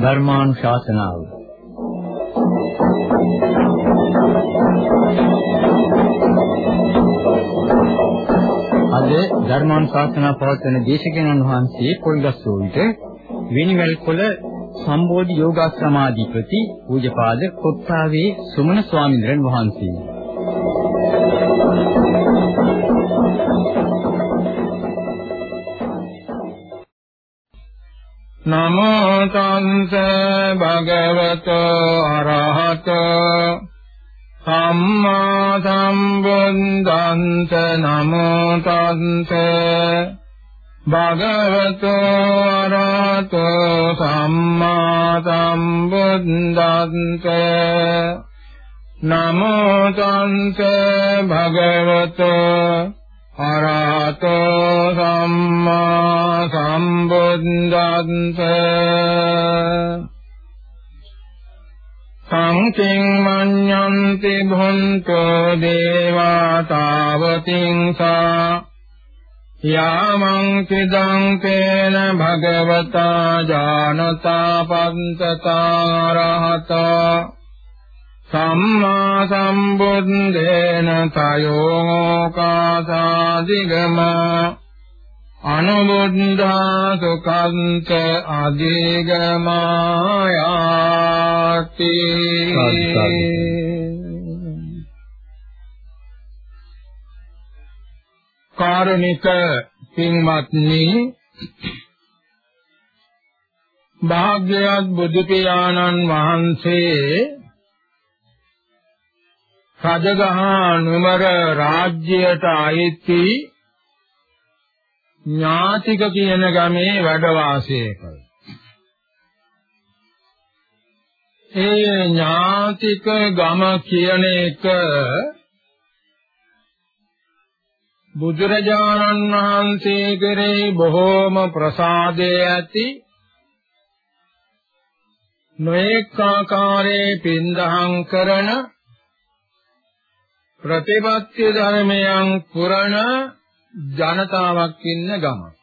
ධර්මානුශාසනාව අද ධර්මානුශාසනා පවත්වන දේශකයන්න් වහන්සේ පොල්ගස්සෝ විට විනිවැල් කොළ සම්බෝධි යෝගාශ්‍රමාධිපති පූජපාද කොත්තාවේ සුමන ස්වාමීන් වහන්සේ. නමෝ තංස භගවතෝ අරහතෝ සම්මා සම්බුද්දන්ත නමෝ තංස භගවතෝ අරහතෝ සම්මා සම්බුද්දන්ත නමෝ තංස භගවතෝ අරහතෝ සම්මා සම්බුද්දන්ත සංකින් මඤ්ඤන්ති භුන්තෝ දේවා තාවතිංසා යාමං කිදං තේන භගවතා ජානතා පන්තතා රහතා සම්මා සම්බුද්දේන තයෝ කාසාදිගම අනුබුද්ධා සුඛන්ත අධිගමායාති කාරුණික පින්වත්නි භාග්‍යවත් බුදු පියාණන් වහන්සේ රජගහ නුමර රාජ්‍යයට අයිති ඥාතික කියන ගමේ වැඩ වාසය කළා. ඒ ඥාතික ගම කියන එක බුදුරජාණන් වහන්සේ කෙරෙහි බොහෝම ප්‍රසාදයේ ඇති නොඑක ආකාරයේ පින්දහම් කරන ප්‍රතිපත්ති ධර්මයන් පුරණ ජනතාවක් ඉන්න ගමක්.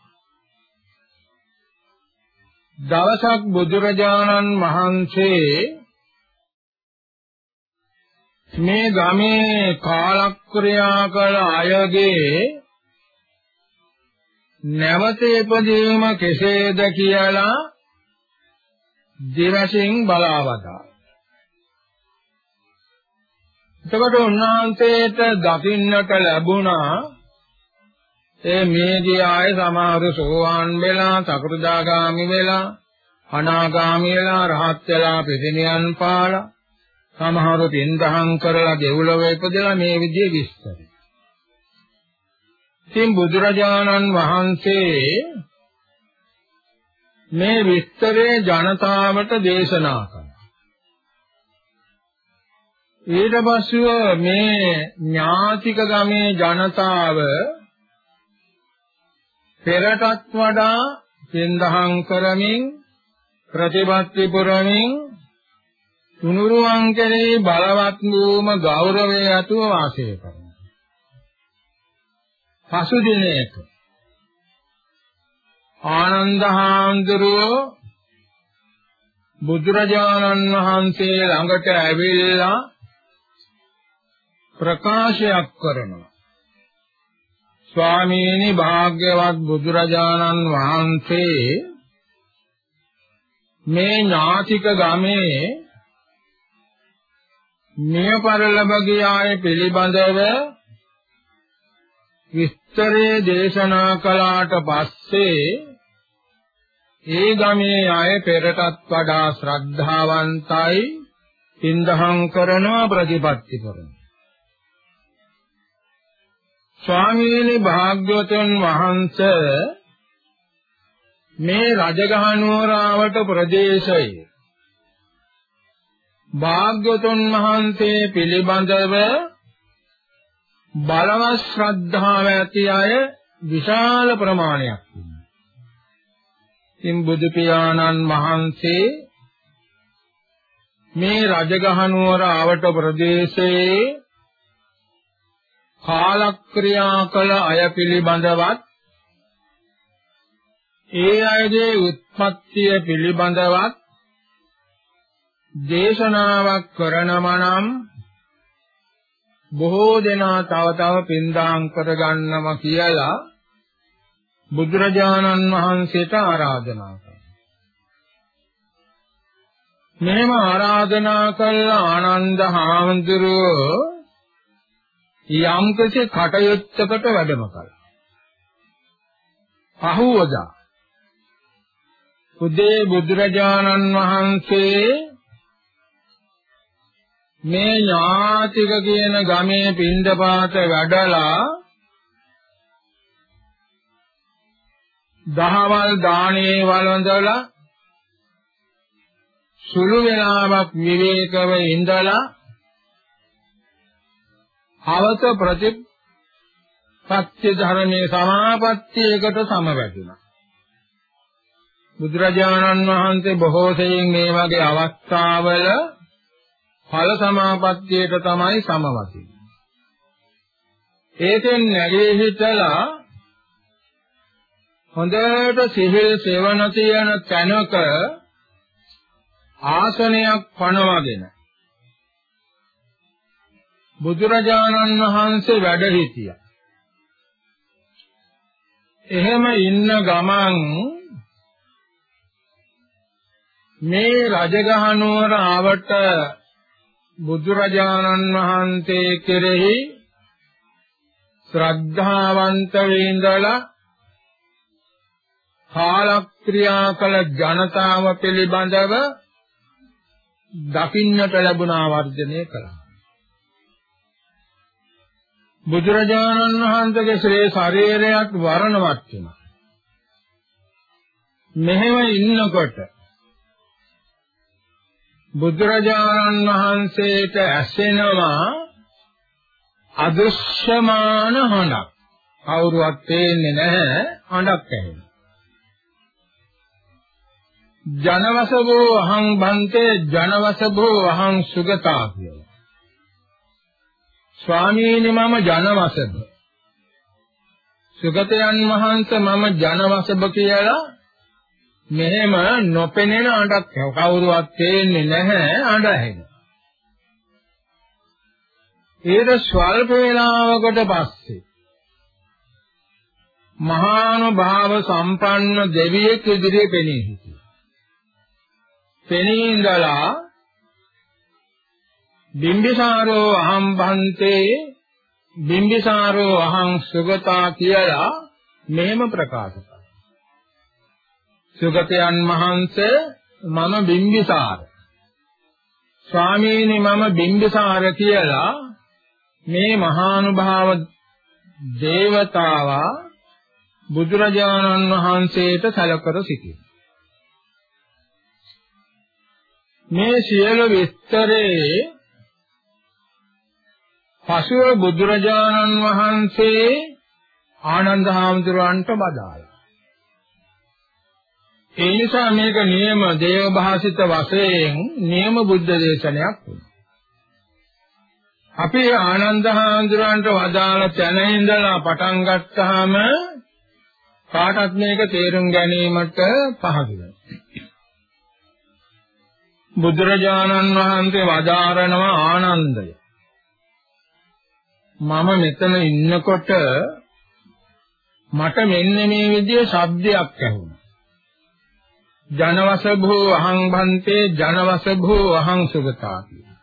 දවසක් බුදුරජාණන් වහන්සේ මේ ගමේ කාලක්‍රියා කළ අයගේ නැවත ඉපදීම කෙසේද කියලා දිරසින් බලාවදා. එතකොට උන්වහන්සේට දකින්නට ලැබුණා ඒ මේදී ආයේ සමහරු සෝවාන් වෙලා සකෘදාගාමි වෙලා අනාගාමි වෙලා රහත් වෙලා ප්‍රතිනියන් පාලා සමහරු පින්දහම් කරලා දෙව්ලොව ඉපදලා මේ විදිහේ විස්තර. ඉතින් බුදුරජාණන් වහන්සේ මේ විස්තරේ ජනතාවට දේශනා කළා. ඊට පස්සෙව මේ ඥාතික ගමේ ජනතාව පෙරටත් වඩා පින්දහම් කරමින් ප්‍රතිපත්ති පුරමින් තුනුරුවන් කෙරෙහි බලවත් වූම ගෞරවය ඇතුව වාසය කරනවා. පසු දිනයක ආනන්ද හාමුදුරුවෝ බුදුරජාණන් වහන්සේ ළඟට ඇවිල්ලා ප්‍රකාශයක් කරනවා ස්වාමීනි භාග්‍යවත් බුදුරජාණන් වහන්සේ මේ ඥාතික ගමේ මෙය පරලබ ගියායේ පිළිබඳව විස්තරේ දේශනා කළාට පස්සේ ඒ ගමේ අය පෙරටත් වඩා ශ්‍රද්ධාවන්තයි පින්දහම් කරනවා ප්‍රතිපත්ති කරනවා. ස්වාමීනි භාග්‍යවතුන් වහන්සේ මේ රජගහ නුවරාවට ප්‍රදේශය භාග්‍යවතුන් වහන්සේ පිළිබඳව බලවත් ශ්‍රද්ධාව ඇති අය විශාල ප්‍රමාණයක්. ඉන් බුදු පියාණන් වහන්සේ මේ රජගහනුවර ආවට ප්‍රදේශයේ කාලක්‍රියා කළ අය පිළිබඳවත් ඒ අයගේ උත්පත්තිය පිළිබඳවත් දේශනාවක් කරනම නම් බොහෝ දෙනා තව තව පින්දාම් කරගන්නම කියලා බුදුරජාණන් වහන්සේට ආරාධනා කළා. මෙහෙම ආරාධනා කළ ආනන්ද හාමුදුරුවෝ යම්කිසි කටයුත්තකට වැඩම කළා. පහුවදා උදේ බුදුරජාණන් වහන්සේ මේ ඥාතික කියන ගමේ පින්දපාත වැඩලා දහවල් දානේ වළඳලා සුළු වේලාවක් විවේකව ඉඳලා අවත ප්‍රතිපත්ති ධර්මයේ සමාපත්තියකට සමවැදුණා. බුදුරජාණන් වහන්සේ බොහෝ සෙයින් මේ වගේ අවස්ථාවල ඵල සමාපත්තියට තමයි සමවතින්නේ. ඒකෙන් නැගී හිටලා හොඳට සිහිල් සෙවණ තියෙන තැනක ආසනයක් පනවගෙන බුදුරජාණන් වහන්සේ වැඩ සිටියා. එහෙම ඉන්න ගමන් මේ රජගහනුවර ආවට බුදුරජාණන් වහන්සේ කෙරෙහි ශ්‍රද්ධාවන්ත වේඳලා කාලක්‍රියා කළ ජනතාව පිළිබඳව දකින්නට ලැබුණා වර්ධනය කළා. බුදුරජාණන් වහන්සේගේ ශ්‍රේ ශරීරයත් වර්ණවත් වෙනවා. මෙහෙම ඉන්නකොට බුදුරජාණන් වහන්සේට ඇසෙනවා අදෘශ්‍යමාන හඬක්. කවුරුවත් පේන්නේ නැහැ හඬක් ඇහෙනවා. ජනවසබෝ අහං බන්තේ ජනවසබෝ අහං සුගතා කියලා. ස්වාමීනි මම ජනවසබ. සුගතයන් වහන්සේ මම ජනවසබ කියලා මෙහෙම නොපෙනෙන අඬක් කවුරුවත් පේන්නේ නැහැ අඬ ඇහෙනවා. ඒක ස්වල්ප වේලාවකට පස්සේ මහානුභාව සම්පන්න දෙවියෙක් ඉදිරියේ පෙනී සිටියා. පෙනී ඉඳලා බිම්බිසාරෝ අහම් බන්තේ බිම්බිසාරෝ අහං සුගතා කියලා මෙහෙම ප්‍රකාශ කළා. සුගතයන් වහන්සේ මම බිම්බිසාර. ස්වාමීනි මම බිම්බිසාර කියලා මේ මහානුභාව දේවතාවා බුදුරජාණන් වහන්සේට සැලකර සිටින මේ සියලු විස්තරේ පසුව බුදුරජාණන් වහන්සේ ආනන්ද හාමුදුරන්ට බදාලා. ඒ නිසා මේක නියම දේව භාෂිත වශයෙන් නියම බුද්ධ දේශනයක් වුණා. අපි ආනන්ද හාමුදුරන්ට වදාළ තැන ඉඳලා පටන් ගත්තාම කාටත් මේක තේරුම් ගැනීමට පහසු බුදුරජාණන් වහන්සේ වදාරනවා ආනන්දය. මම මෙතන ඉන්නකොට මට මෙන්න මේ විදිහේ ශබ්දයක් ඇහුණා. ජනවසභෝ අහං භන්තේ ජනවසභෝ අහං සුගතා කියලා.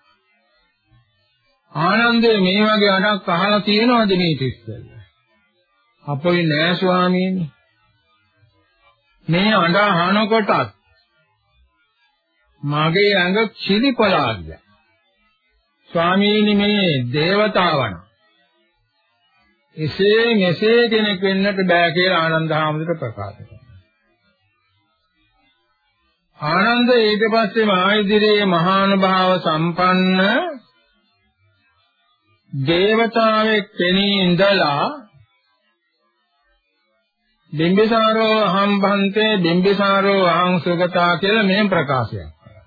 ආනන්දේ මේ වගේ අඩක් අහලා තියෙනවද මේ තිස්සෙල්ල? අපොයි නෑ ස්වාමීනි. මේ අඬ අහනකොටත් මගේ ඇඟ චිලිපලා ගියා. ස්වාමීනි මේ దేవතාවන එසේ මෙසේ කෙනෙක් වෙන්නට බෑ කියලා ආනන්ද හාමුදුරුවෝ ප්‍රකාශ කළා. ආනන්ද ඊට පස්සේ මායිදිරේ මහානුභාව සම්පන්න දේවතාවෙක් කෙනී ඉඳලා බිම්බිසාරෝ අහම් භන්තේ බිම්බිසාරෝ අහං සුගතා කියලා මෙහෙම ප්‍රකාශයක් කරා.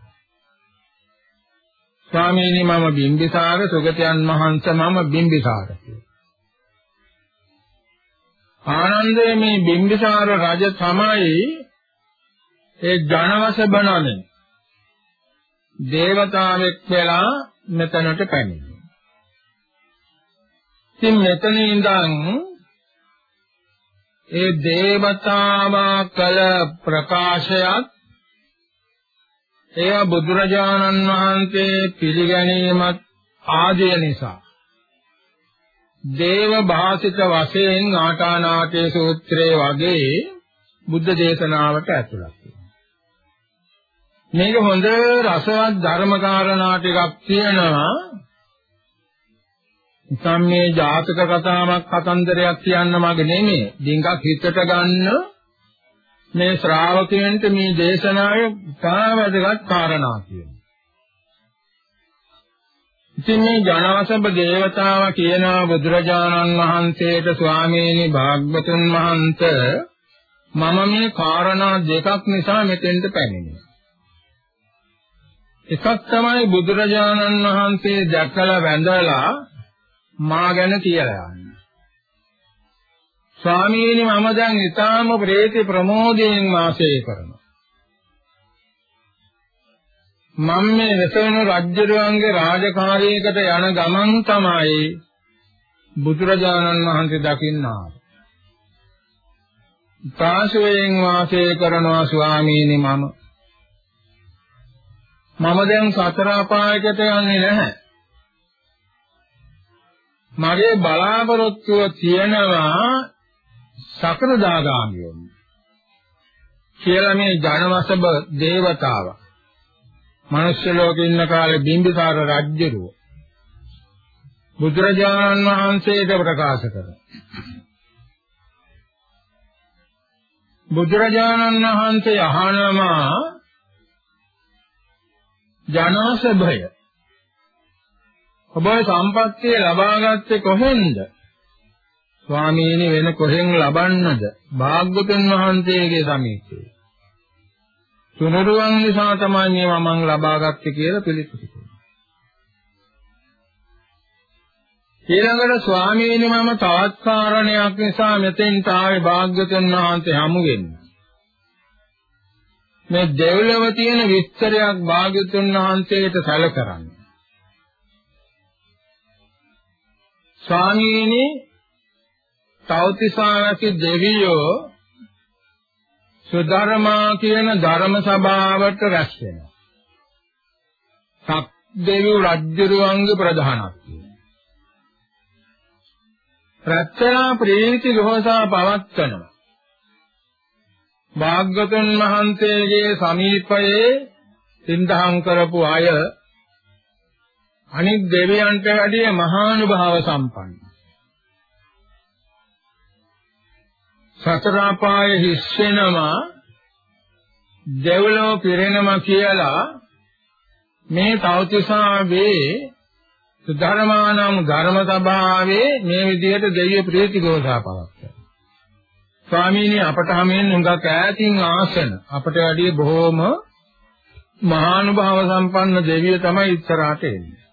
ස්වාමීනි මම බිම්බිසාර සුගතයන් මහන්ස මම බිම්බිසාර ආනන්දේ මේ බිම්බිසාර රජ තමයි ඒ ජනවස බණනේ දේවතාවෙක් වෙලා මෙතනට පැමිණි. ඉතින් මෙතන ඉඳන් ඒ දේවතාවා කළ ප්‍රකාශයත් එය බුදුරජාණන් වහන්සේ පිළිගැනීමත් ආදීය නිසා දේව භාසිත වශයෙන් ආටානාටේ සූත්‍රයේ වගේ බුද්ධ දේශනාවට ඇතුළත් මේක හොඳ රසවත් ධර්ම කාරණා ටිකක් තියෙනවා. ඉතින් මේ ජාතක කතාවක් කතන්දරයක් කියන්න මගේ නෙමෙයි. ඩිංගක් හිතට ගන්න මේ ශ්‍රාවකයන්ට මේ දේශනාවේ තාවදගත් කාරණා කියනවා. ඉතින් මේ ජනවසබ දේවතාව කියනවා බුදුරජාණන් වහන්සේට ස්වාමීනි භාග්‍යතුන් වහන්සේ මම මේ කාරණා දෙකක් නිසා මෙතෙන්ට පැමිණෙනවා. එකක් තමයි බුදුරජාණන් වහන්සේ දැකලා වැඳලා මා ගැන කියලා යන්නේ. ස්වාමීනි මම දැන් ඊටාම ප්‍රේති ප්‍රමෝදයෙන් වාසය කරනවා. මම මේ වෙසවන රජ්‍යරුවන්ගේ රාජකාරියකට යන ගමන් තමයි බුදුරජාණන් වහන්සේ දකින්නා. පාසයෙන් වාසය කරනවා ස්වාමීනි මම මම දැන් සතර අපායකට යන්නේ නැහැ. මගේ බලාපොරොත්තුව තියෙනවා සකරදාගාමී වෙන්න. කියලා මේ ජනවසබ දේවතාව. මනුෂ්‍ය ලෝකේ ඉන්න කාලේ බිම්බිසාර රජුරුව බුදුරජාණන් වහන්සේට ප්‍රකාශ කරා. බුදුරජාණන් වහන්සේ අහනවා ජනසභය ඔබ සම්පත්තිය ලබාගත්තේ කොහෙන්ද? ස්වාමීනි වෙන කොහෙන් ලබන්නද? භාග්‍යවතුන් වහන්සේගේ සමීපේ. තුනුරුවන් නිසා තමයි මේ මම ලබාගත්තේ කියලා පිළිතුරු දුන්නා. ඊළඟට ස්වාමීනි මම තවත් කාරණයක් නිසා මෙතෙන්ට ආවේ භාග්‍යවතුන් වහන්සේ හමු වෙන්න. මේ දෙව්ලොව තියෙන විස්තරයක් භාග්‍යතුන් වහන්සේට සැලකරන්න. ස්වාමීනි තෞතිසාවකි දෙවියෝ සුධර්මා කියන ධර්ම සභාවට රැස් වෙනවා. සත් දෙවියෝ රජ්‍යරුවන්ගේ ප්‍රධානත්වය. ප්‍රත්‍යනා ප්‍රීති ගෝසා පවත්වනවා. භාග්‍යතුන් වහන්සේගේ සමීපයේ සින්දහම් කරපු අය අනිත් දෙවියන්ට වැඩිය මහානුභාව සම්පන්න. සතර අපාය හිස්සෙනවා දෙව්ලොව පිරෙනවා කියලා මේ තෞතිසාවේ ධර්මානම් ධර්ම සභාවේ මේ විදිහට දෙවිය ප්‍රීති ഘോഷා පවත්වනවා. ස්වාමීනි අපට හැමෙන් හුඟක් ඈතින් ආසන අපට වැඩිය බොහෝම මහානුභාව සම්පන්න දෙවිය තමයි ඉස්සරහට එන්නේ.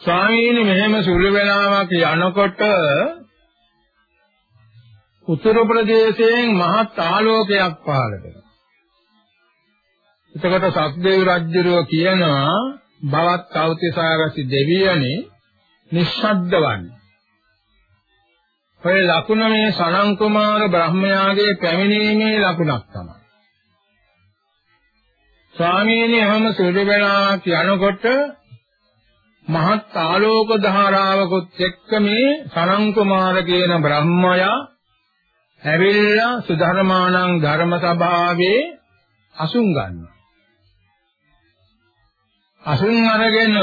ස්වාමීනි මෙහෙම සුළු වෙලාවක් යනකොට උත්තර ප්‍රදේශයෙන් මහත් ආලෝකයක් පහළ වෙනවා. එතකොට සක්දේව රජුරෝ කියනවා බවත් කෞතිසාරසි දෙවියනේ නිශ්ශබ්ද වන්නේ. ඔය ලකුණ මේ සනං කුමාර බ්‍රහ්මයාගේ පැමිණීමේ ලකුණක් තමයි. ස්වාමීනි හැම සුදු වෙලා කියනකොට මහත් ආලෝක ධාරාවකුත් එක්ක මේ සනං කුමාර කියන බ්‍රහ්මයා ඇවිල්ලා සුධර්මානං ධර්ම සභාවේ අසුන් ගන්නවා. අසුන් අරගෙන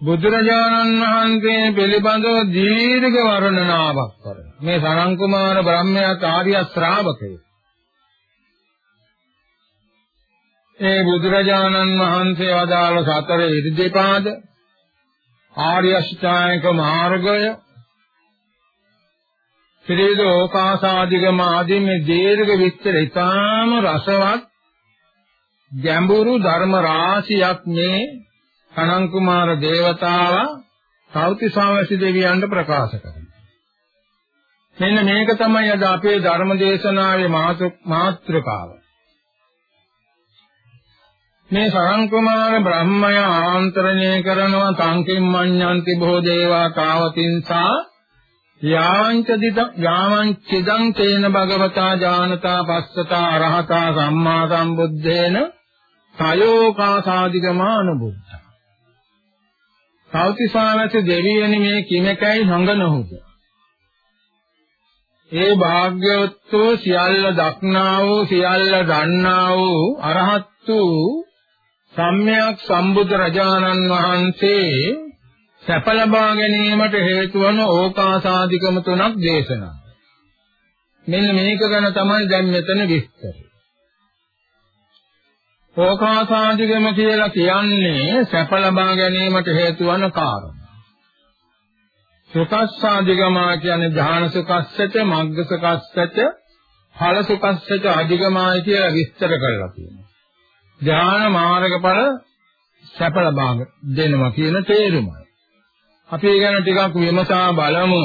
බුදුරජාණන් වහන්සේ පිළිබඳව දීර්ඝ වර්ණනාවක් කරනවා. මේ සනං කුමාර බ්‍රහ්මයා ආර්ය ශ්‍රාවකයෙක්. ඒ බුදුරජාණන් වහන්සේ වදාළ සතර ඉර්ධිපාද ආර්ය අෂ්ටාංගික මාර්ගය ත්‍රිවිධ ඕකාසාදිගම ආදී මේ දීර්ඝ විස්තර ඊටාම රසවත් ගැඹුරු ධර්ම රාශියක් මේ කනං කුමාර දේවතාවා සෞතිසාවසි දෙවියන්ට ප්‍රකාශ කරනවා. මෙන්න මේක තමයි අද අපේ ධර්ම දේශනාවේ මාතෘකාව. මේ සරං කුමාර බ්‍රහ්මය ආන්තරණය කරනවා සංකින් මඤ්ඤන්ති බොහෝ දේවා තාවතින්සා යාංච දිත යාමංචිදං තේන භගවතා ඥානතා පස්සතා අරහතා සම්මා සම්බුද්දේන සයෝකාසාදිගමානුබුද්ධ සෞතිසාවස දෙවියනි මේ කිමකයි හඟනහුද ඒ භාග්‍යවත්ව සියල්ල දක්නා වූ සියල්ල දන්නා වූ අරහත් වූ සම්්‍යක් සම්බුද්ධ රජාණන් වහන්සේ සැප ලබා ගැනීමට හේතු වන ඕකාසාදිකම තුනක් දේශනා. මෙන්න මේක ගැන තමයි දැන් මෙතන විස්තරය. ඕකාසාදිකම කියලා කියන්නේ සැප ලබා ගැනීමට හේතු වන කාරණා. සුඛස්සාදිකමා කියන්නේ ධාන සුඛස්සච මග්ග සුඛස්සච ඵල සුඛස්සච අධිගමාය කියලා විස්තර කරලා තියෙනවා. ධාන මාර්ගඵල සැප ලබා දෙනවා කියන තේරුමයි. අපි ඒ ගැන ටිකක් විමසා බලමු.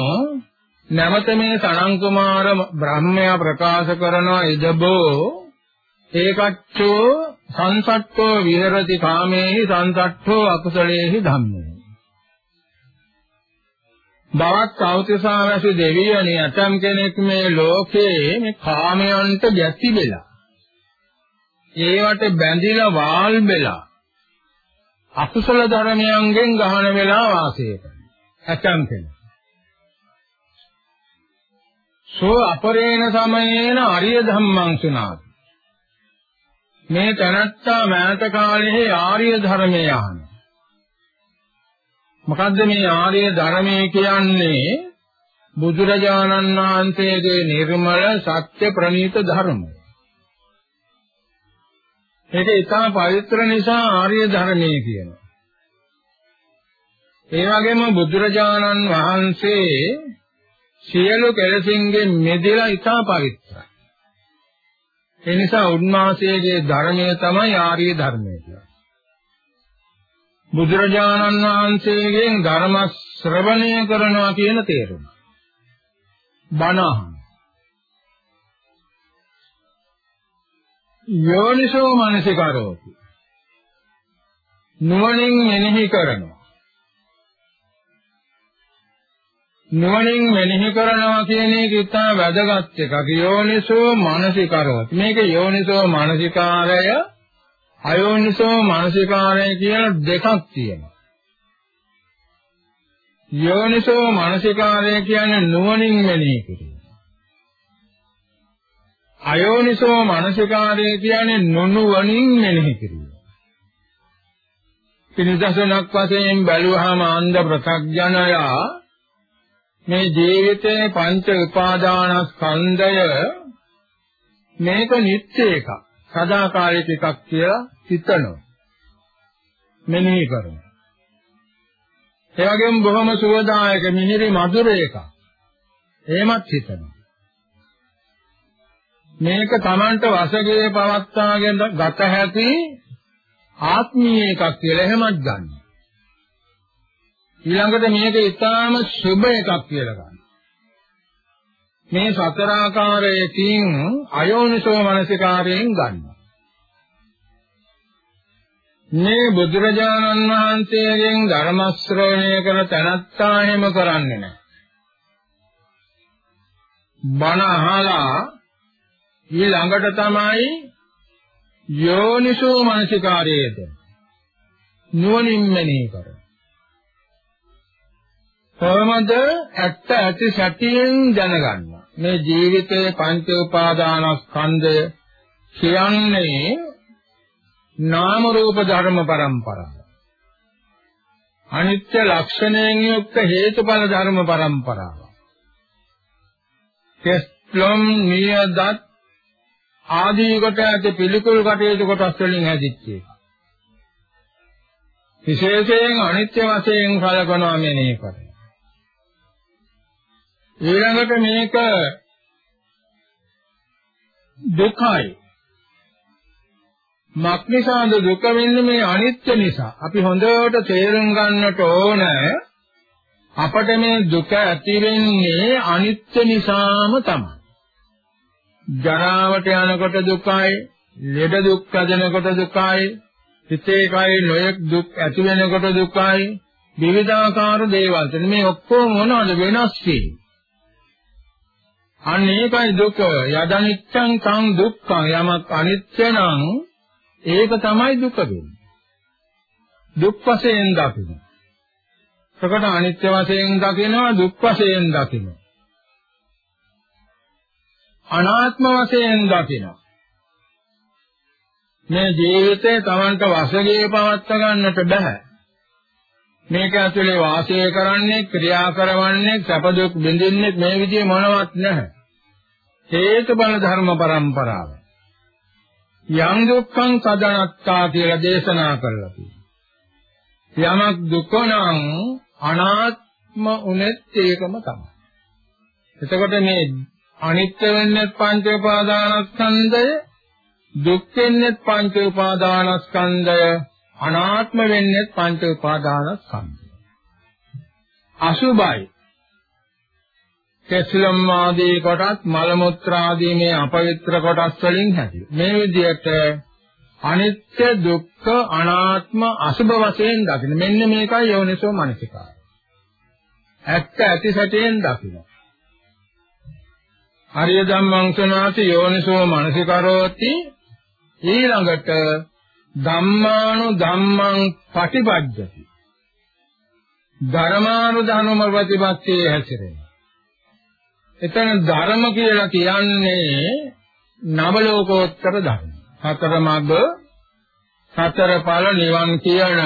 නැවත මේ සනං කුමාර බ්‍රහ්මයා ප්‍රකාශ කරන ඉදබෝ ඒකච්චෝ සංසට්ඨෝ විහෙරති කාමේහි සංසට්ඨෝ අකුසලේහි ධම්මේ. බවත් කෞතිසාවැසි දෙවියනි ඇතම් කෙනෙක් මේ ලෝකේ මේ කාමයන්ට ගැති වෙලා ඒවට බැඳිලා වාල් වෙලා අකුසල ධර්මයන්ගෙන් ගහන වෙලා වාසය කරනවා ඇතම් කෙනෙක්. සෝ අපරේණ සමයේන අරිය ධම්මං සුනාති. මේ තනත්තා මෑත කාලයේ ආර්ය ධර්මය යහන. මොකද්ද මේ ආර්ය ධර්මය කියන්නේ? බුදුරජාණන් වහන්සේගේ නිර්මල සත්‍ය ප්‍රණීත ධර්මය. ඒක ඉතා පවිත්‍ර නිසා ආර්ය ධර්මය කියනවා. ඒ වගේම බුදුරජාණන් වහන්සේ සියලු කෙලෙසින්ගෙන් මෙදෙලා ඉතා පවිත්‍රයි. ඒ නිසා උන්වහන්සේගේ ධර්මය තමයි ආර්ය ධර්මය කියන්නේ. බුදුරජාණන් වහන්සේගෙන් ධර්ම ශ්‍රවණය කරනවා කියන තේරුම. බණ යෝනිසෝ මනසිකාරෝති. නුවණින් මෙනෙහි කරනවා. නුවණින් මෙනෙහි කරනවා කියන එක ඉතා වැදගත් එකක්. යෝනිසෝ මානසිකාරවත්. මේක යෝනිසෝ මානසිකාරය අයෝනිසෝ මානසිකාරය කියලා දෙකක් තියෙනවා. යෝනිසෝ මානසිකාරය කියන්නේ නුවණින් මෙනෙහි කිරීම. අයෝනිසෝ මානසිකාරය කියන්නේ නොනුවණින් මෙනෙහි කිරීම. පිනිදසනක් වශයෙන් බැලුවාම අන්ධ ප්‍රත්‍යඥයා මේ ජීවිතයේ පංච උපාදානස්කන්ධය මේක නිත්‍ය එකක්. සදාකාලික එකක් කියලා හිතනවා. මෙනෙහි කරනවා. ඒ වගේම බොහොම සුවදායක මිහිරි මధుර එකක්. එහෙමත් හිතනවා. මේක Tamanට වශයෙන් පවත්වාගෙන ගත හැකි ආත්මීය එකක් කියලා එහෙමත් ගන්නවා. ඊළඟට මේක ඊටාම සුබ එකක් කියලා ගන්න. මේ සතර ආකාරයකින් අයෝනිසෝ මනසිකාරයෙන් ගන්නවා. මේ බුදුරජාණන් වහන්සේගෙන් ධර්ම ශ්‍රවණය කර තනත්තා එහෙම කරන්නේ නැහැ. බණ අහලා ඊළඟට තමයි යෝනිසෝ මනසිකාරයේද නුවණින් මෙනෙහි කරන්නේ. කොහොමද ඇත්ත ඇති සැටියෙන් දැනගන්න? මේ ජීවිතයේ පංච උපාදානස්කන්ධය කියන්නේ නාම රූප ධර්ම පරම්පරාව. අනිත්‍ය ලක්ෂණයෙන් යුක්ත හේතුඵල ධර්ම පරම්පරාව. කෙස්ලොම් නියදත් ආදී කොට ඇති පිළිකුල් කටයුතු කොටස් වලින් හැදිච්ච එක. විශේෂයෙන් අනිත්‍ය වශයෙන් කලකනවා මෙනෙහි කරේ ඊළඟට මේක දුකයි. මක්නිසාද දුක වෙන්නේ මේ අනිත්‍ය නිසා. අපි හොඳට තේරුම් ගන්නට ඕන අපට මේ දුක ඇති වෙන්නේ අනිත්‍ය නිසාම තමයි. ජරාවට යනකොට දුකයි, ලෙඩ දුක් හදනකොට දුකයි, හිතේ කයි නොයෙක් දුක් ඇති වෙනකොට දුකයි, විවිධාකාර දේවල්. මේ ඔක්කොම මොනවද වෙනස් වෙන්නේ? අන්න ඒකයි දුක. යදනිච්ඡං කං දුක්ඛං යමක් අනිත්‍ය නම් ඒක තමයි දුක වෙන්නේ. දුක් වශයෙන් දකින්න. ප්‍රකට අනිත්‍ය වශයෙන් දකිනවා දුක් වශයෙන් දකිනවා. අනාත්ම වශයෙන් දකිනවා. මේ ජීවිතේ Tamanට වශයෙන් පවත්වා ගන්නට බෑ. මේක ඇතුලේ වාසය කරන්නේ ක්‍රියා කරවන්නේ සැප දුක් බින්දින්නේ මේ විදිහේ මොනවත් නැහැ. හේතු බල ධර්ම પરම්පරාව. යම් දුක්ඛං සදනත්තා කියලා දේශනා කරලා තියෙනවා. යමක් දුක නම් අනාත්ම උනේත් ඒකම තමයි. එතකොට මේ අනිත්‍ය වෙන්නේ පංච උපාදානස්කන්ධය දුක් වෙන්නේ පංච උපාදානස්කන්ධය අනාත්ම වෙන්නේ පංච උපාදානස්කන්ධය. අසුභයි කෙස්ලම් ආදී කොටස් මල මුත්‍ර ආදී මේ අපවිත්‍ර කොටස් වලින් හැදී. මේ විදිහට අනිත්‍ය දුක්ඛ අනාත්ම අසුභ වශයෙන් දකින්න. මෙන්න මේකයි යෝනිසෝ මනසිකාරය. ඇත්ත ඇති සැටියෙන් දකින්න. හරිය ධම්මං සනාති යෝනිසෝ මනසිකරෝති ඊළඟට ධම්මානු ධම්මං පටිපජ්ජති. ධර්මානු ධර්ම ප්‍රතිපත්තියේ හැසිරෙන. එතන ධර්ම කියලා කියන්නේ නව ලෝකෝත්තර ධර්ම. සතර මඟ සතර ඵල නිවන් කියන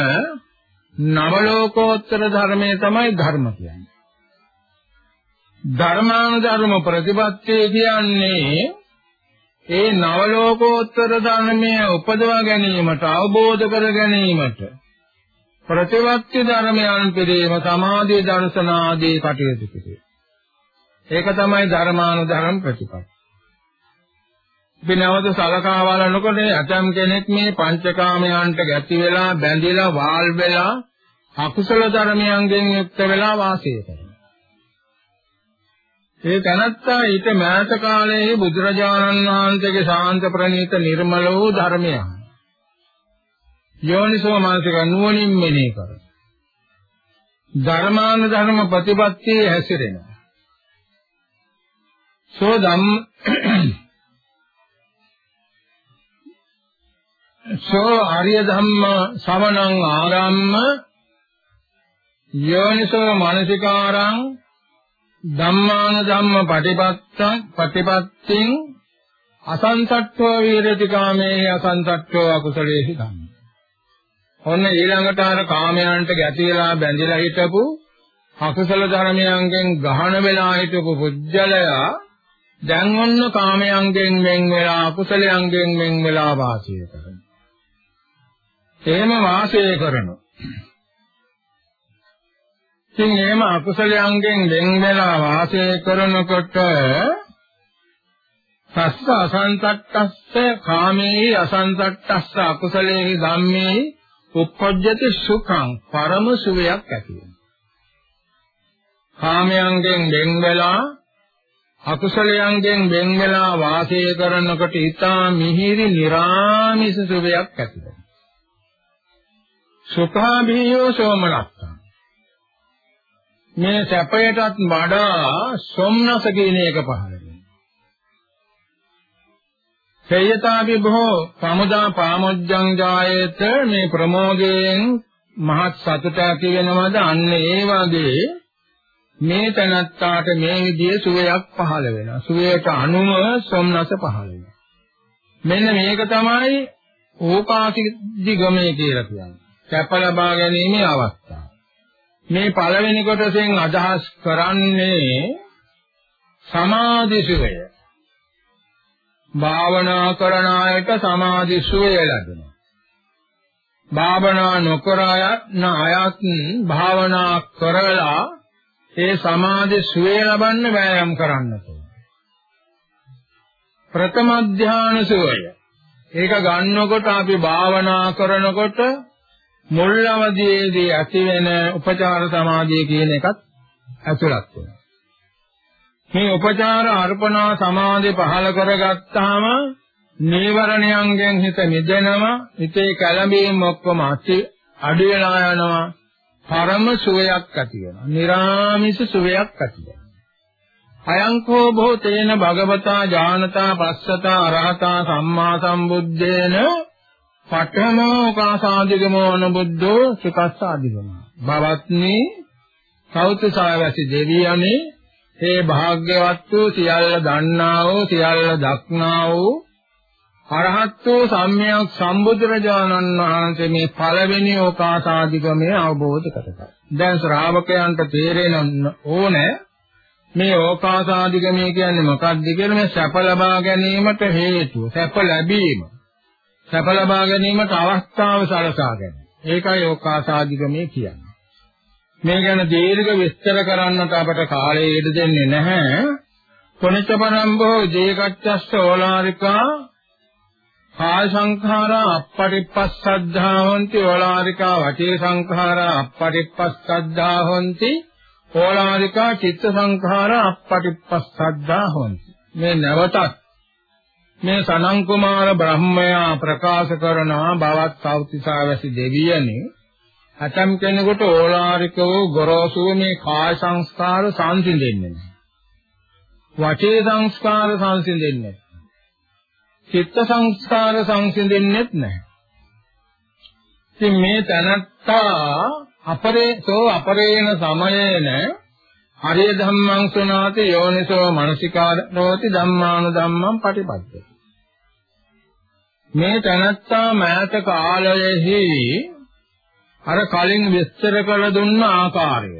නව ලෝකෝත්තර ධර්මයේ තමයි ධර්ම කියන්නේ. ධර්මානුධර්ම ප්‍රතිපත්තිය කියන්නේ ඒ නව ලෝකෝත්තර ධර්මයේ උපදවා ගැනීමට අවබෝධ කර ගැනීමට ප්‍රතිපත්ති ධර්මයන් පිළිම සමාධි දර්ශන ආදී කටයුතු කිරීම. ඒක තමයි ධර්මානුධර්ම ප්‍රතිපත්ති. බිනවද සලකා බලනකොට ඇතම් කෙනෙක් මේ පංචකාමයන්ට ගැති වෙලා බැඳිලා වාල් වෙලා අකුසල ධර්මයන්ගෙන් යුක්ත වෙලා වාසය කරනවා. ඒ තනත්තා ඊට මෑත කාලයේ බුදුරජාණන් වහන්සේගේ ශාන්ත ප්‍රණීත නිර්මල වූ ධර්මයන් යෝනිසෝ මානසික නුවණින් මෙනෙහි කරනවා. ධර්මාන ධර්ම ප්‍රතිපත්තියේ හැසිරෙනවා. සෝ ධම් සෝ ආර්ය ධම්ම ශ්‍රවණං ආරම්ම යෝනිසෝ මානසිකාරං ධම්මාන ධම්ම පටිපත්තං පටිපත්තිං අසංසට්ඨෝ විරති කාමේ අසංසට්ඨෝ අකුසලේහි ධම්ම. ඔන්න ඊළඟට අර කාමයන්ට ගැටිලා බැඳිලා හිටපු අකුසල ධර්මයන්ගෙන් ගහන වෙලා හිටපු පුජ්‍යලයා දැන් ඔන්න කාමයන්ගෙන් වෙන් වෙලා අකුසලයන්ගෙන් වෙන් වෙලා වාසය කරනවා. එහෙම වාසය කරනවා. ඉතින් එහෙම අකුසලයන්ගෙන් වෙන් වෙලා වාසය කරනකොට සස්ස අසංසට්ඨස්ස කාමේහි අසංසට්ඨස්ස අකුසලේහි ධම්මේහි උප්පජ්ජති සුඛං පරම සුවයක් ඇති වෙනවා. කාමයන්ගෙන් වෙන් වෙලා අකුසලයන්ගෙන් වෙන් වෙලා වාසය කරනකොට ඊටා මිහිරි निराமிස සුවයක් ඇති වෙනවා. සුඛාභියෝ සෝමනස්ස. මේ සැපයටත් වඩා සොම්නස කියන එක පහළ වෙනවා. සේයතාවි බොහෝ ප්‍රමුදා පාමොජ්ජං ජායේත මේ ප්‍රමෝදයෙන් මහත් සතුට ඇති වෙනවද අන්න ඒ වගේ මේ තනත්තාට මේ විදිහේ සුවයක් පහළ වෙනවා. සුවයට අනුම සොම්නස පහළ වෙනවා. මෙන්න මේක තමයි ඕකාසිදිගමේ කියලා කියන්නේ. සැප ලබා ගැනීමේ අවස්ථාව. මේ පළවෙනි කොටසෙන් අදහස් කරන්නේ සමාධි සුවය. භාවනා කරන අයට සමාධි සුවය ලැබෙනවා. භාවනා නොකර අයත් භාවනා කරලා ඒ සමාධි සුවේ ලබන්න වෑයම් කරන්න ප්‍රථම ධානය සුවය. ඒක ගන්නකොට අපි භාවනා කරනකොට මුල් අවධියේදී ඇතිවෙන උපචාර සමාධිය කියන එකත් ඇතුළත් වෙනවා. මේ උපචාර අර්පණා සමාධිය පහල කරගත්තාම නීවරණයන්ගෙන් හිත මිදෙනවා හිතේ කැළඹීම් ඔක්කොම අති අඩු වෙලා යනවා පරම සුවයක් ඇති වෙනවා. निराமிස සුවයක් ඇති වෙනවා. අයංකෝ බෝ තේන භගවතා ඥානතා පස්සතා අරහතා සම්මා සම්බුද්දේන පඨමෝ කාසාදිගමෝ අනුබුද්ධෝ සුකස්සාදිගමෝ බවත්නි සෞත්‍සාවැසි දෙවියනේ හේ භාග්‍යවත් වූ සියල්ල දන්නා වූ සියල්ල දක්නා වූ අරහත් වූ සම්්‍යක් සම්බුදුරජාණන් වහන්සේ මේ පළවෙනි ඕකාසාදිගමේ අවබෝධ කරගත්තා. දැන් ශ්‍රාවකයන්ට තේරෙන්න ඕනේ මේ ඕකාසාදිගමේ කියන්නේ මොකක්ද කියලා මේ සැප ලබා ගැනීමට හේතුව, සැප ලැබීම. සැප ලබා ගැනීමට අවස්ථාව සලසා ගැනීම. ඒකයි ඕකාසාදිගමේ කියන්නේ. මේ ගැන දීර්ඝ විස්තර කරන්නට අපට කාලය ඉඩ දෙන්නේ නැහැ. කොනිච්චපරම්බෝ ජේකච්ඡස්ස ඕලාරිකා කාය සංඛාරා අපපටිපස්සද්ධා හොಂತಿ ඕලාරිකා වචේ සංඛාරා අපපටිපස්සද්ධා හොಂತಿ ඕලාරිකා චිත්ත සංඛාරා අපපටිපස්සද්ධා හොಂತಿ මේ නැවතත් මේ සනං කුමාර බ්‍රහ්මයා ප්‍රකාශ කරන බවත් සෞතිසාවැසි දෙවියනේ ඇතම් කෙනෙකුට ඕලාරික වූ ගොරෝසු මේ කාය සංස්කාර සංසිඳෙන්නේ නැහැ. වචේ සංස්කාර සංසිඳෙන්නේ නැහැ චිත්ත සංස්කාර සංසිඳෙන්නේත් නැහැ. ඉතින් මේ තනත්තා අපරේසෝ අපරේන සමයේන හරිය ධම්මං සුනාති යෝනිසෝ මනසිකාරෝති ධම්මානු ධම්මං පටිපද්දති. මේ තනත්තා මෑත කාලයේහි අර කලින් විස්තර කළ දුන්න ආකාරය.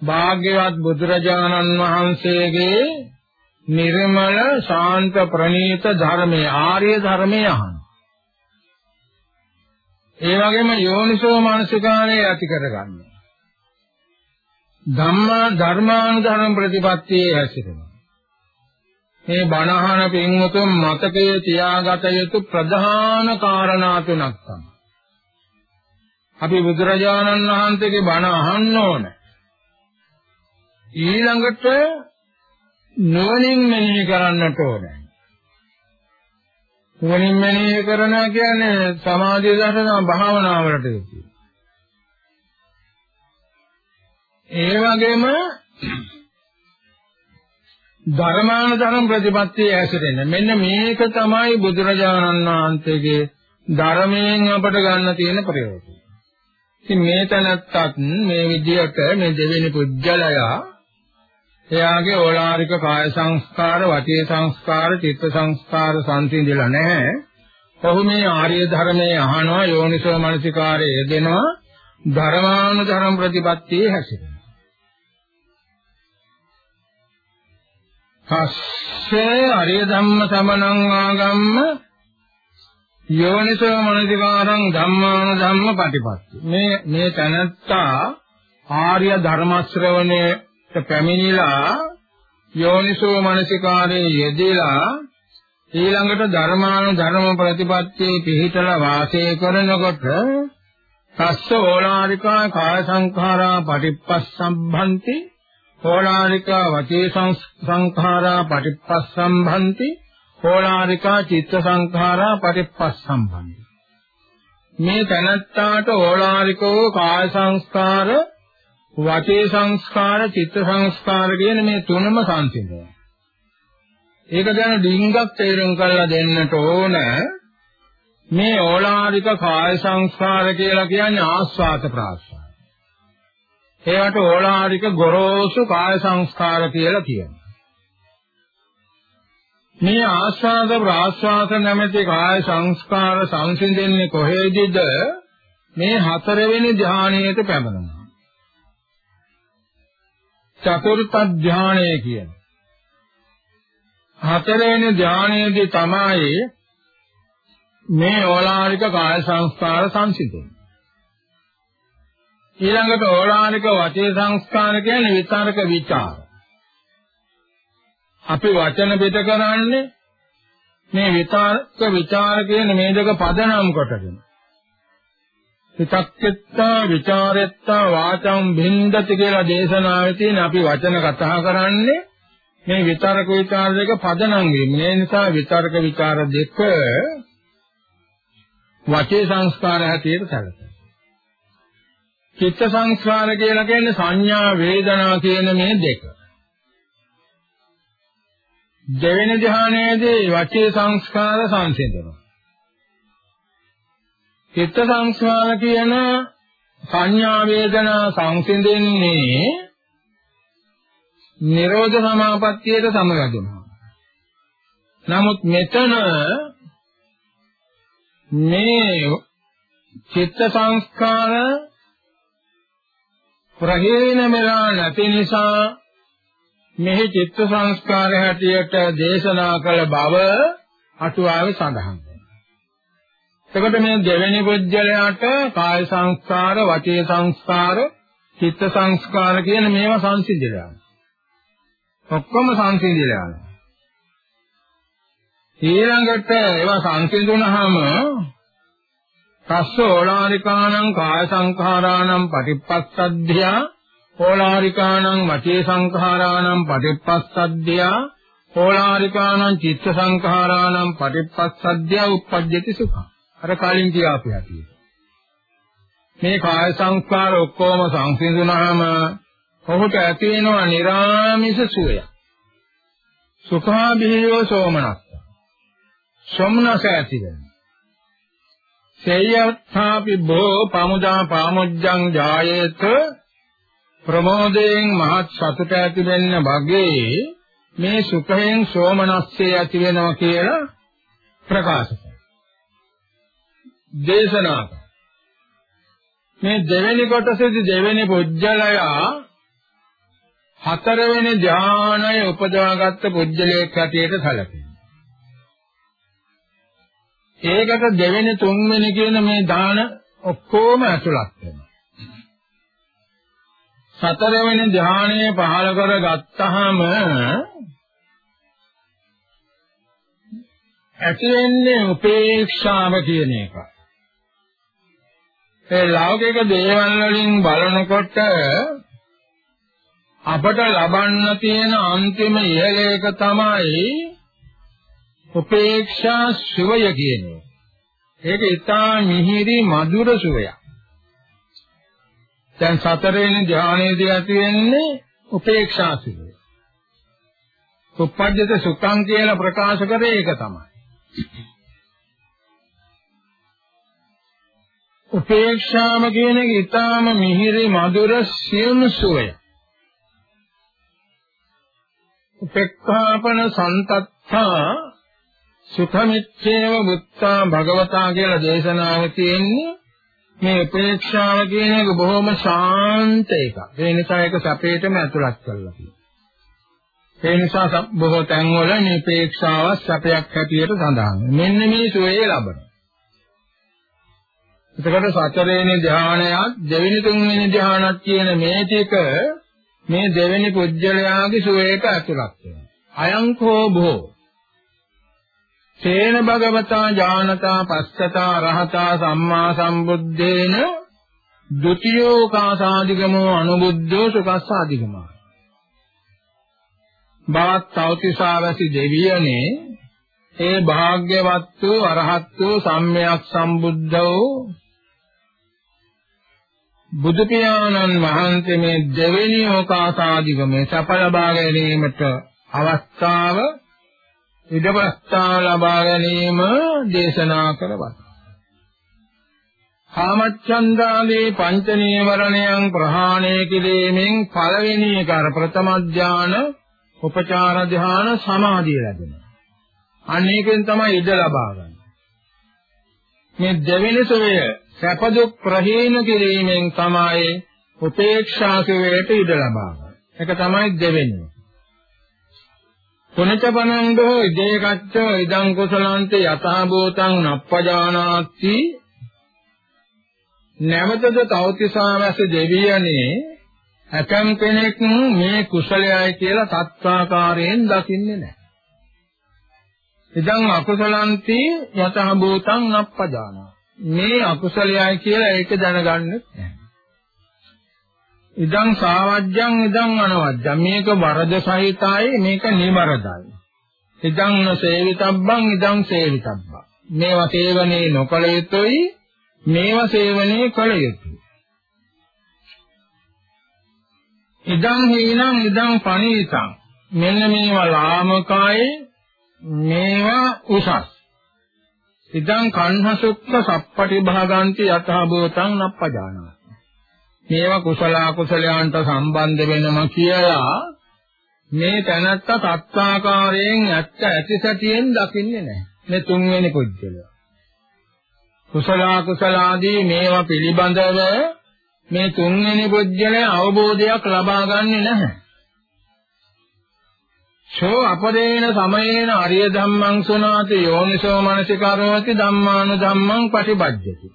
භාග්‍යවත් බුදුරජාණන් වහන්සේගේ නිර්මල ශාන්ත ප්‍රණීත ධර්මයේ ආර්ය ධර්මයේ අහන. ඒ වගේම යෝනිසෝ මානසිකාරය ඇති කරගන්න. ධම්මා ධර්මානුධර්ම ප්‍රතිපත්තියේ හැසිරෙනවා. මේ බණහන පින්වතුන් මතකයේ තියාගත යුතු ප්‍රධාන කාරණා තුනක් තමයි. අපි බුදුරජාණන් වහන්සේගේ බණ අහන්න ඕන. ඊළඟට නුවණින් මෙනෙහි කරන්නට ඕන. නුවණින් මෙනෙහි කරනවා කියන්නේ සමාධිය දර්ශන භාවනාවලට කියනවා. ඒ වගේම ධර්මානුධර්ම ප්‍රතිපත්තිය ඇසුරෙන මෙන්න මේක තමයි බුදුරජාණන් වහන්සේගේ ධර්මයෙන් අපට ගන්න තියෙන ප්‍රයෝජනය. ඉතින් මේ තැනත්තත් මේ විදියට මේ දෙවෙනි පුජ්‍යලයා එයාගේ ඕලාරික කාය සංස්කාර, වාචික සංස්කාර, චිත්ත සංස්කාර සංසිඳිලා නැහැ. ඔහු මේ ආර්ය ධර්මයේ අහනවා යෝනිසෝ මනසිකාරයේ යෙදෙනවා ධර්මානුධර්ම ප්‍රතිපත්තියේ හැසිරෙනවා. පස්සේ ආර්ය ධම්ම සමනං ආගම්ම යෝනිසෝ මනසිකාරං ධම්මාන ධම්ම පටිපත්ති මේ මේ තනත්තා ආර්ය ධර්ම ශ්‍රවණයට පැමිණිලා යෝනිසෝ මනසිකාරයේ යෙදিলা ඊළඟට ධර්මාන ධර්ම ප්‍රතිපත්තියේ පිහිටලා වාසය කරනකොට තස්ස ඕලාරිකා කාය සංඛාරා පටිපස්සම්භන්ති ඕලාරිකා වචේ සංඛාරා පටිපස්සම්භන්ති ඕලාරිකා චිත්ත සංඛාරා පටිපස්සම්බන්ධි මේ තනත්තාට ඕලාරිකෝ කාය සංස්කාර වචේ සංස්කාර චිත්ත සංස්කාර කියන මේ තුනම සංසිඳනවා. ඒක ගැන ඩිංගක් තේරුම් කරලා දෙන්නට ඕන මේ ඕලාරික කාය සංස්කාර කියලා කියන්නේ ආස්වාද ප්‍රාස්වාද. ඒවට ඕලාරික ගොරෝසු කාය සංස්කාර කියලා කියනවා. මේ ආස්වාද ප්‍රාස්වාද නැමැති කාය සංස්කාර සංසිඳෙන්නේ කොහේදීද? මේ හතරවෙනි ධානයේට පැමිණෙනවා. චතුර්ථ ධානය කියන. හතරවෙනි ධානයේදී තමයි මේ ඕලානික කාය සංස්කාර සංසිඳුනේ. ඊළඟට ඕලානික වචේ සංස්කාර කියන්නේ විතරක ਵਿਚාර. අපි වචන පිට කරන්නේ මේ විතරක ਵਿਚාර කියන මේ දෙක පදනම් කොටගෙන. විචක්කෙත්තා විචාරෙත්තා වාචං බින්දති කියලා දේශනාවේ තියෙන අපි වචන කතා කරන්නේ මේ විතරක විචාර දෙක පදනම් වීම. ඒ නිසා විතරක විචාර දෙක වාචේ සංස්කාර හැටියට සැලකෙනවා. චිත්ත සංස්කාර කියලා කියන්නේ සංඥා වේදනා කියන මේ දෙක. දෙවෙනි ධ්‍යානයේදී වාචේ සංස්කාර සංසිඳනවා. චිත්ත සංස්කාර කියන සංඥා වේදනා සංසිඳෙන්නේ නිරෝධ සමාපත්තියට සමවැදුණා. නමුත් මෙතන මේ චිත්ත සංස්කාර ප්‍රහේන මෙලා නැති නිසා මෙහි චිත්ත සංස්කාර හැටියට දේශනා කළ බව අටුවාවේ සඳහන් වෙනවා. එතකොට මේ දෙවෙනි පුජ්‍යලයට කාය සංස්කාර, වචේ සංස්කාර, චිත්ත සංස්කාර කියන මේවා සංසිඳිලා. ඔක්කොම සංසිඳිලා යනවා. ඊළඟට ඒවා සංසිඳුනහම තස්ස ඕලාරිකාණං කාය සංඛාරාණං පටිපස්සද්ධියා ඕලාරිකාණං වචේ සංඛාරාණං පටිපස්සද්ධියා ඕලාරිකාණං චිත්ත සංඛාරාණං පටිපස්සද්ධියා උප්පජ්ජති සුඛං අර කලින් කියාපු හැටියට මේ කාය සංස්කාර ඔක්කොම සංසිඳුනහම ඔහුට ඇති වෙනවා නිරාමිස සුවය. සුඛා බිහියෝ සෝමනස්ස. සොම්නස ඇති වෙනවා. සේයත්ථාපි බෝ පමුදා පාමුජ්ජං ජායේත ප්‍රමෝදයෙන් මහත් සතුට ඇති වෙන්න වගේ මේ සුඛයෙන් සෝමනස්සේ ඇති වෙනවා කියලා ප්‍රකාශ කරනවා. දේශනා මේ දෙවෙනි කොටසේදී දෙවෙනි පුජ්‍යලයා හතරවෙනි ධානය උපදවාගත්ත පුජ්‍යලයක් හැටියට සැලකෙනවා. ඒකට දෙවෙනි තුන්වෙනි කියන මේ දාන ඔක්කොම ඇතුළත් වෙනවා. සතරවෙනි ධානය පහළ කරගත්තාම ඇති වෙන්නේ උපේක්ෂාව කියන එක. ඒ ලෞකික දේවල් වලින් බලනකොට අපට ලබන්න තියෙන අන්තිම ඉහළ එක තමයි උපේක්ෂා සුවය කියන්නේ. ඒක ඊටා මිහිරි මధుර සුවයක්. දැන් සතරවෙනි ධානයේදී ඇති වෙන්නේ උපේක්ෂා සුවය. උපපද්දිත සුඛං කියලා ප්‍රකාශ කරේ ඒක තමයි. උපේක්ෂාම කියන එක ඊටාම මිහිරි මధుර සියුම් සුවය. උපේක්ඛාපන සන්තත්තා සුඛමිච්ඡේව මුත්තා භගවතා කියලා දේශනාව තියෙන්නේ මේ උපේක්ෂාව කියන එක බොහොම ශාන්ත එකක්. ඒ නිසා ඒක සැපේටම ඇතුළත් කරලා තියෙනවා. ඒ නිසා බොහෝ තැන්වල මේ උපේක්ෂාව සැපයක් හැටියට සඳහන් මෙන්න මේ සුවේ ලබන. එතකොට සතරේනි ධානයත් දෙවෙනි තුන්වෙනි ධානත් කියන මේ ටික මේ දෙවෙනි පුජ්‍යලයාගේ සුවේට ඇතුළත් වෙනවා. අයංකෝ භෝ තේන භගවතා ඥානතා පස්සතා රහතා සම්මා සම්බුද්දේන ဒ ුතියෝ කාසාදිගමෝ අනුබුද්ධෝ සුකස්සාදිගමෝ බවත් තෞතිසාවසි දෙවියනේ ඒ භාග්‍යවත් වූ අරහත් වූ සම්්‍යක් සම්බුද්ධෝ බුදු පියාණන් වහන්සේ මේ දෙවෙනි ඕකාසාදිගමේ සඵල ලබා ගැනීමට අවස්ථාව ඉදපස්ථාන ලබා ගැනීම දේශනා කරවත්. කාමච්ඡන්දාදී පංච නීවරණයන් ප්‍රහාණය කිරීමෙන් පළවෙනි එක අර ප්‍රථම ධාන, උපචාර ධාන, සමාධිය ලැබෙනවා. අනේකෙන් තමයි ඉඩ ලබා ගන්න. මේ දෙවෙනි සෝය සැප දුක් ප්‍රහීන කිරීමෙන් තමයි උපේක්ෂා සෝයට ඉඩ ලබා ගන්න. ඒක තමයි දෙවෙනි. පුනච පනන්දෝ ඉදේකච්ච ඉදං කුසලන්ත යථා භූතං නප්පජානාති නැවතද තවතිසාවැස දෙවියනේ ඇතම් කෙනෙක් මේ කුසලයයි කියලා තත්වාකාරයෙන් දකින්නේ නැහැ. ඉදන් අකුසලන්ති යතහ භූතං නප්පදානා. මේ අකුසලයයි කියලා ඒක දැනගන්නේ නැහැ. ඉදන් සාවජ්ජං ඉදන් අනවජ්ජං මේක වරද සහිතයි මේක නිවරදයි. ඉදන් නොසේවිතබ්බං ඉදන් සේවිතබ්බං. මේවා සේවනේ නොකළ යුතුයි මේවා සේවනේ කළ යුතුයි. ඉදං හේනං ඉදං පණීතං මෙන්න මේවා ලාමකයි මේවා උසස්. ඉදං කන්හසුක්ක සප්පටි භාගාන්ති යතහ භූතං නප්පජානා මේවා කුසල අකුසලයන්ට සම්බන්ධ වෙනම කියලා මේ තැනත්ත තත්ත්වාකාරයෙන් ඇත්ත ඇති සැටියෙන් දකින්නේ නැහැ. මේ තුන්වෙනි පුජ්‍යලය කුසල අකුසල ආදී මේවා පිළිබඳව මේ තුන්වෙනි පුජ්‍යලය අවබෝධයක් ලබා ගන්නෙ නැහැ. සෝ අපදේන සමයේන අරිය ධම්මං සුනාති යෝනිසෝ මනසිකරෝති ධම්මානු ධම්මං පටිබද්ධති.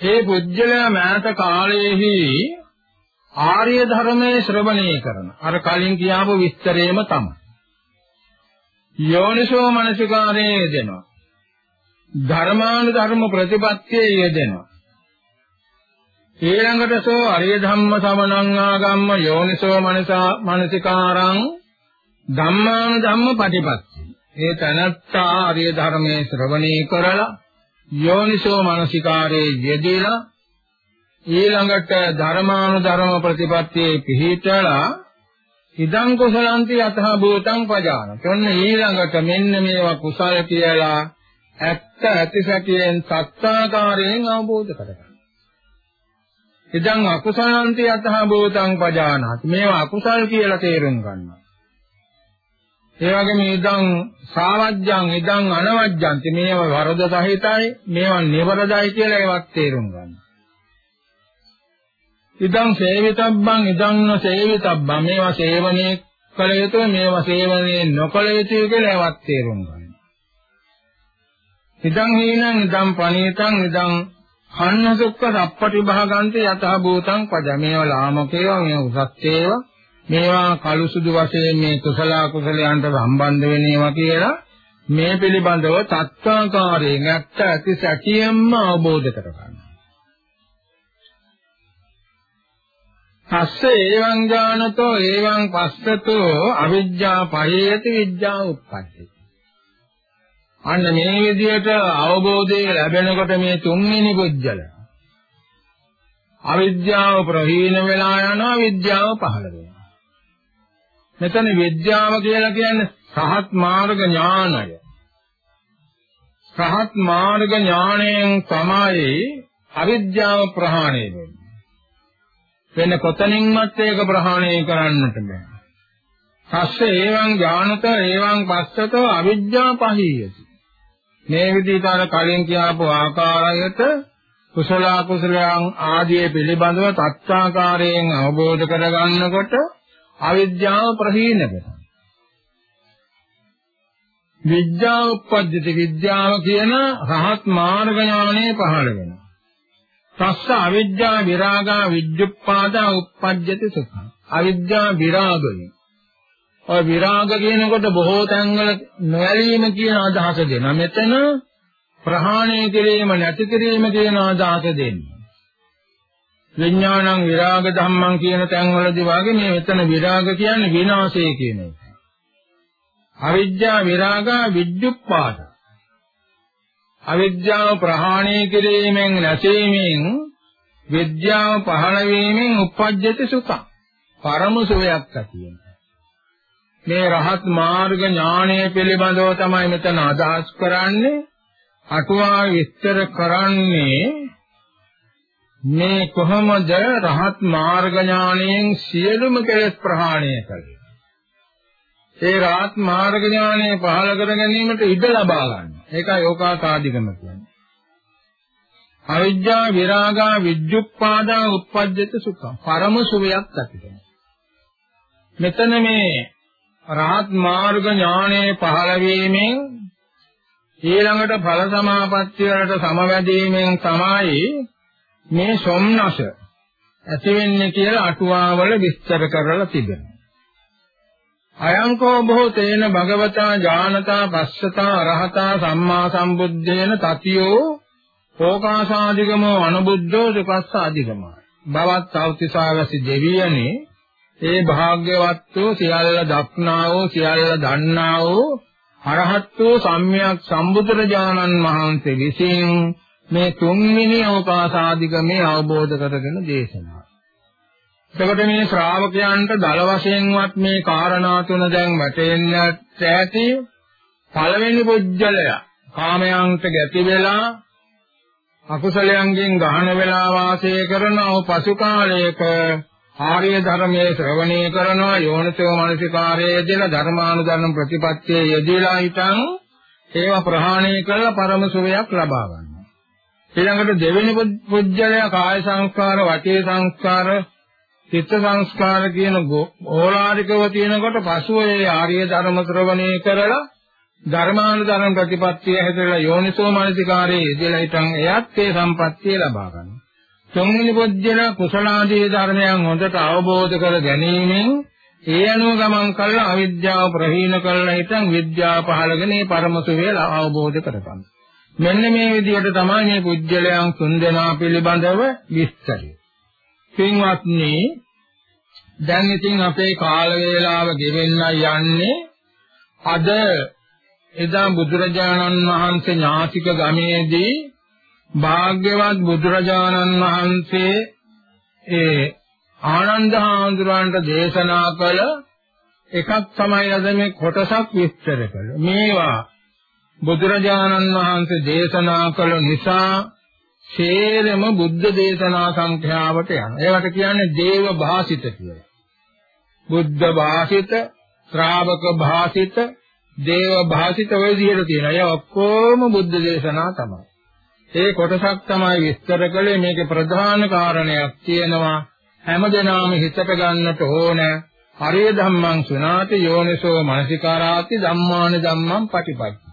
මේ පුජ්‍යලය මෑත කාලයේහි ආර්ය ධර්මයේ ශ්‍රවණය කරන අර කලින් කියාපු විස්තරේම තමයි. යෝනිසෝ මනසිකාරයේ යෙදෙනවා. ධර්මානු ධර්ම ප්‍රතිපත්තියේ යෙදෙනවා. ඊළඟට සෝ අරිය ධම්ම සමනං ආගම්ම යෝනිසෝ මනසා මනසිකාරං ධම්මාන ධම්ම පටිපත්ති. ඒ තනත්තා අරිය ධර්මයේ ශ්‍රවණී කරලා යෝනිසෝ මනසිකාරයේ යෙදিলা ඊළඟට ධර්මාන ධර්ම ප්‍රතිපත්තියේ පිහිටලා ඉදං කුසලන්ති අතහ භූතං පජාන. ඔන්න ඊළඟට මෙන්න මේවා කුසල කියලා ඇත්ත ඇති සැටියෙන් සත්‍යාකාරයෙන් අවබෝධ කරගන්න. ඉදං අකුසලන්ති යතහ භූතං පජානාති. මේවා අකුසල් කියලා තේරුම් ගන්නවා. ඒ වගේම ඉදං සාවජ්ජං ඉදං අනවජ්ජන්ති මේවා වරද සහිතයි මේවා නිවරදයි කියලා ඒවත් තේරුම් ගන්නවා. ඉදං සේවිතබ්බං ඉදං නොසේවිතබ්බං මේවා සේවනයේ කළ යුතුයි මේවා සේවනයේ නොකළ යුතුයි කියලා ඒවත් තේරුම් ගන්නවා. ඉදං හීනං ඉදං පනීතං ඉදං කන්න සුක්ඛ සප්පටි භාගන්තේ යතහ භූතං පද මේවා ලාමකේවා මේ උසස්සේවා මේවා කළු සුදු වශයෙන් මේ කුසල කුසලයන්ට සම්බන්ධ වෙනේවා කියලා මේ පිළිබඳව තත්ත්වාකාරයෙන් ඇත්ත ඇති සැටියෙන්ම අවබෝධ කරගන්න. පස්සේ එවං ඥානතෝ එවං පස්සතෝ අවිජ්ජා පහේති විජ්ජා උප්පද්දති. අන්න මේ විදිහට අවබෝධය ලැබෙනකොට මේ තුන්වෙනි පුජ්‍යල අවිද්‍යාව ප්‍රහීන වෙලා යනවා විද්‍යාව පහළ වෙනවා. මෙතන විද්‍යාව කියලා කියන්නේ සහත් මාර්ග ඥානය. සහත් මාර්ග ඥාණයෙන් තමයි අවිද්‍යාව ප්‍රහාණය වෙන්නේ. වෙන කොතනින්වත් ඒක ප්‍රහාණය කරන්නට බෑ. පස්සේ ඒවං ඥානත ඒවං පස්සතෝ අවිද්‍යාව පහීයති. මේ විදිහට අර කලින් කියපු ආකාරයට කුසල අකුසලයන් ආදී පිළිබඳව තත්ත්වාකාරයෙන් අවබෝධ කරගන්නකොට අවිද්‍යාව ප්‍රහීන වෙනවා. විද්‍යාව උපද්දිත විද්‍යාව කියන රහත් මාර්ග ඥානෙ පහළ වෙනවා. තස්ස අවිද්‍යා විරාගා විජ්ජුප්පාදා උප්පජ්ජති සුඛං. අවිද්‍යා විරාගය ඔය විරාග කියනකොට බොහෝ තැන්වල නොඇලීම කියන අදහස දෙනවා. මෙතන ප්‍රහාණය කිරීම නැති කිරීම කියන අදහස දෙන්නේ. විඥානං විරාග ධම්මං කියන තැන්වලදී වාගේ මේ මෙතන විරාග කියන්නේ විනාශය කියන එක. අවිද්‍යා විරාගා විද්‍යුප්පාද. අවිද්‍යාව ප්‍රහාණය කිරීමෙන් නැසීමෙන් විද්‍යාව පහළ වීමෙන් උපජ්ජති සුඛ. පරම සුවයක් ඇති වෙනවා. මේ රහත් මාර්ග ඥානය පිළිබඳව තමයි මෙතන අදහස් කරන්නේ අටුවා විස්තර කරන්නේ මේ කොහොමද රහත් මාර්ග ඥානයෙන් සියලුම කෙලෙස් ප්‍රහාණය කළේ ඒ රහත් මාර්ග ඥානය පහළ කර ගැනීමට ඉඩ ලබා ගන්න. ඒකයි ඕකාසාදිකම කියන්නේ. අවිජ්ජා විරාගා විජ්ජුප්පාදා උප්පජ්ජත සුඛං. පරම සුවයක් ඇති මෙතන මේ රහත් මාර්ග ඥානයේ පහළ වීමෙන් ඊළඟට ඵල සමාපත්තිය වලට සමවැදීමෙන් තමයි මේ සොම්නස ඇති වෙන්නේ කියලා අටුවාවල විස්තර කරලා තිබෙනවා. අයංකෝ බොහෝතේන භගවතා ඥානතා පස්සතා අරහතා සම්මා සම්බුද්දේන තතියෝ ඕකාසාදිගමෝ අනුබුද්ධෝ දුකස්ස අධිගමයි. බවත් අවතිසාවසි දෙවියනේ ඒ භාග්‍යවත් වූ සියල්ල දක්නා වූ සියල්ල දන්නා වූ අරහත් වූ සම්්‍යක් සම්බුදුරජාණන් වහන්සේ විසින් මේ තුන්වෙනි අවකාශාදිගමේ අවබෝධ කරගෙන දේශනා. එතකොට මේ ශ්‍රාවකයන්ට දල වශයෙන්වත් මේ කාරණා තුන දැන් වැටෙන්නට ඇති පළවෙනි පුජ්‍යලය කාමයන්ට ගැති වෙලා අකුසලයන්ගෙන් ගහන වෙලා වාසය කරන පසු කාලයක ආර්ය ධර්මයේ ශ්‍රවණය කරනවා යෝනිසෝ මනසිකාරයේ දෙන ධර්මානුධර්ම ප්‍රතිපත්තියේ යෙදিলা හිටන් ඒවා ප්‍රහාණය කරලා පරම සුවයක් ලබා ගන්නවා. ඊළඟට දෙවෙනි පුජ්‍යලය කාය සංස්කාර, වාචික සංස්කාර, චිත්ත සංස්කාර කියන ඕලාරිකව තියෙනකොට පසුව ඒ ආර්ය ධර්ම ශ්‍රවණය කරලා ධර්මානුධර්ම ප්‍රතිපත්තිය හැදලා යෝනිසෝ මනසිකාරයේ යෙදিলা හිටන් එයත් ඒ සම්පත්තිය ලබා ගන්නවා. තුන්වෙනි පුජ්‍යල කුසලාදී ධර්මයන් හොඳට අවබෝධ කර ගැනීමෙන් ඒ අනුව ගමන් කළා අවිද්‍යාව ප්‍රහීන කළා හිටන් විද්‍යාව පහළගෙන මේ පරම සුවය අවබෝධ කරගන්න. මෙන්න මේ විදිහට තමයි මේ පුජ්‍යලයන් තුන්දෙනා පිළිබඳව විස්තරය. පින්වත්නි දැන් ඉතින් අපේ කාල වේලාව ගෙවෙන්න යන්නේ අද එදා බුදුරජාණන් වහන්සේ ඥාතික ගමේදී භාග්‍යවත් බුදුරජාණන් වහන්සේ ඒ ආනන්ද හාමුදුරන්ට දේශනා කළ එකක් තමයි අද මේ කොටසක් විස්තර කළ. මේවා බුදුරජාණන් වහන්සේ දේශනා කළ නිසා ශේරම බුද්ධ දේශනා සංඛ්‍යාවට යන. ඒවට කියන්නේ දේව භාසිත කියලා. බුද්ධ භාසිත, ශ්‍රාවක භාසිත, දේව භාසිත ඔය විදිහට තියෙනවා. ඒ ඔක්කොම බුද්ධ දේශනා තමයි. ඒ කොටසක් තමයි විස්තර කළේ. මේකේ ප්‍රධාන කාරණයක් තියෙනවා. හැමදෙනාම හිතට ගන්නට ඕන හරිය ධම්මං සුනාති යෝනිසෝ මනසිකාරාති ධම්මාන ධම්මං පටිපatti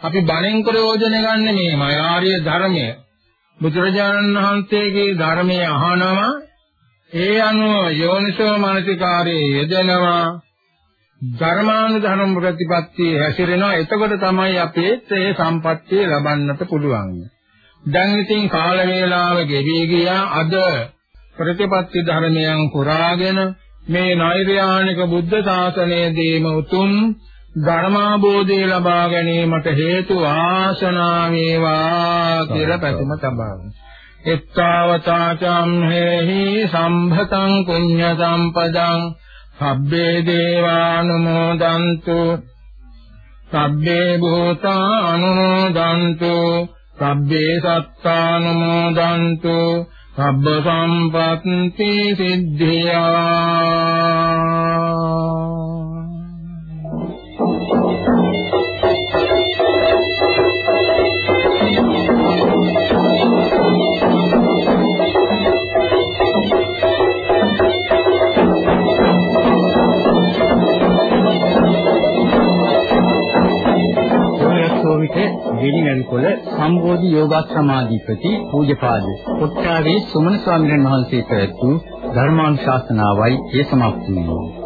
අපි බණෙන් ප්‍රයෝජන ගන්න මේමයි ආර්ය ධර්මය. බුදුරජාණන් වහන්සේගේ ධර්මය අහනවා. ඒ අනුව යෝනිසෝ මනසිකාරයේ යෙදෙනවා. ධර්මානුධර්ම ප්‍රතිපත්තිය හැසිරෙනවා. එතකොට තමයි අපේ ඒ සම්පත්තිය ලබන්නට පුළුවන්. දැන් ඉතින් කාල වේලාව ගෙවි ගියා අද ප්‍රතිපත්ති ධර්මයන් පුරාගෙන මේ නෛර්යානික බුද්ධ ශාසනයේදීම උතුම් ධර්මාබෝධය ලබා ගැනීමට හේතු ආසනා වේවා කියලා පැතුම තබාගන්න. එත්තාවතාචම් හේහි සම්භතං පුඤ්ඤ සම්පදං සබ්බේ දේවානුමෝදන්තු සබ්බේ භූතා අනුමෝදන්තු සබ්බේ සත්තානුමෝදන්තු සබ්බ සම්පත්ති සිද්ධියා। වෙලිවැල්කොළ සම්බෝධි යෝගාශ්‍රමාධිපති පූජපාද කොට්ටාවේ සුමන ස්වාමීන් වහන්සේ පැවැත් වූ ධර්මානුශාසනාවයි ඒ සමාප්ත වුණේ.